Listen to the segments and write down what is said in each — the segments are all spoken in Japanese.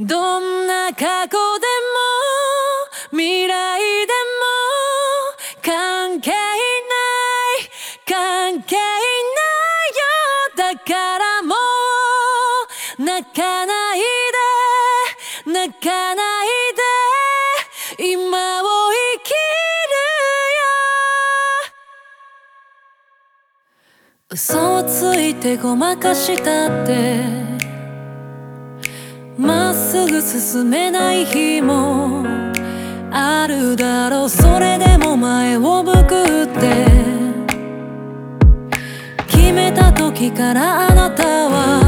どんな過去でも未来でも関係ない関係ないよだからもう泣かないで泣かないで今を生きるよ嘘をついてごまかしたって。すぐ進めない日もあるだろう。それでも前を向くって決めた時からあなたは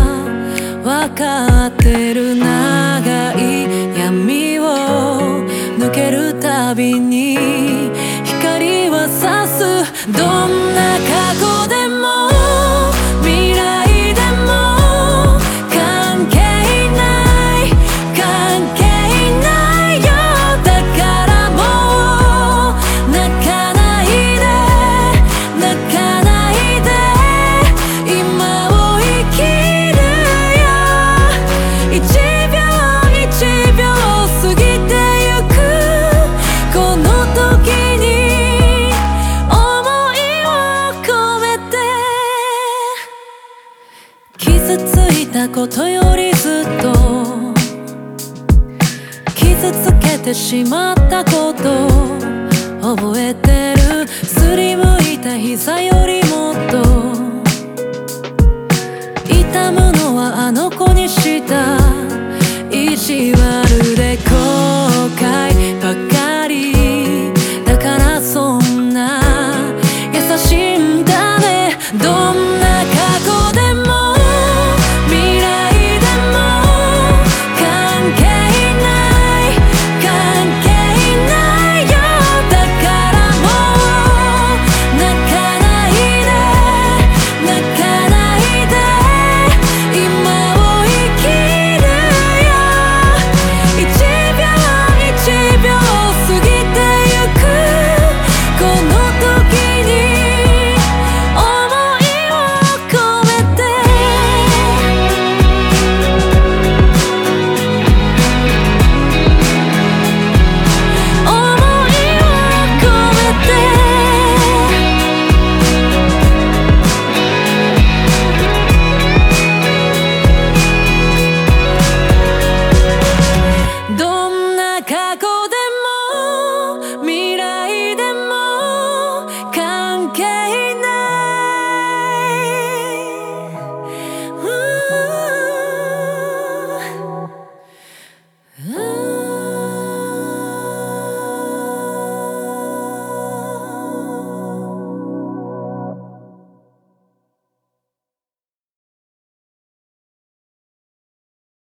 分かってる。長い闇を抜けるたびに傷ついたことよりずっと傷つけてしまったこと覚えてるすりむいた膝よ